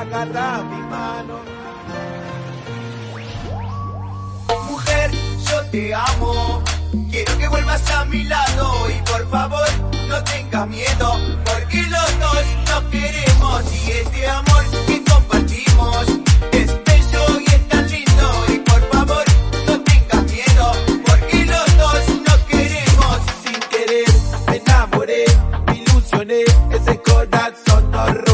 agarra mi mano. Mujer, yo te amo. Quiero que vuelvas a mi lado y por favor no tengas miedo, porque los dos nos queremos y este amor que compartimos es bello y es tan lindo y por favor no tengas miedo, porque los dos nos queremos sin querer me enamoré, me ilusioné, ese corazón no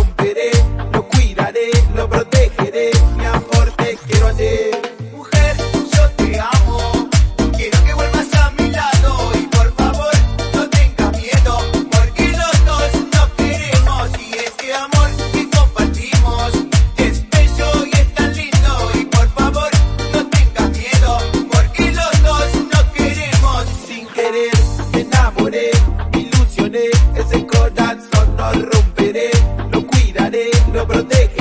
mi amor te quiero a ti. Mujer, yo te amo, quiero que vuelvas a mi lado y por favor no tengas miedo, porque los dos nos queremos y este amor que compartimos es bello y es tan lindo. Y por favor no tengas miedo, porque los dos nos queremos. Sin querer me enamoré, me ilusioné, ese corazón no romperé, lo cuidaré, lo protegeré,